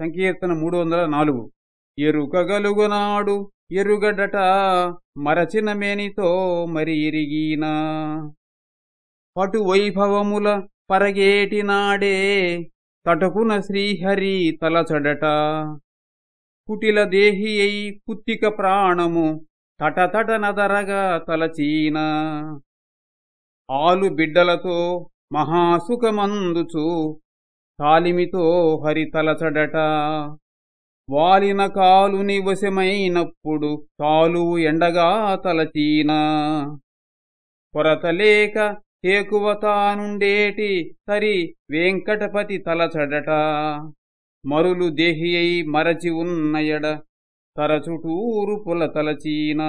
సంకీర్తన మూడు వందల నాలుగు. ఎరుకగలుగునాడు ఎరుగడట మరచిన మేనితో మరి ఇరిగినా పటు వైభవముల పరగేటి నాడే తటకున శ్రీహరి తలచడట. కుటిల దేహి అయి కుత్తిక ప్రాణము తటతట నదరగా తలచీన. ఆలు బిడ్డలతో మహాసుఖమందుచు తాలిమితో హరితలచడట. వాలిన కాలుని వశమైనప్పుడు తాలువు ఎండగా తలచీన. కొరతలేక తేకువ తానుండేటి సరి వెంకటపతి తలచడట. మరులు దేహియై మరచి ఉన్నయడ తరచుటూరు పుల తలచీనా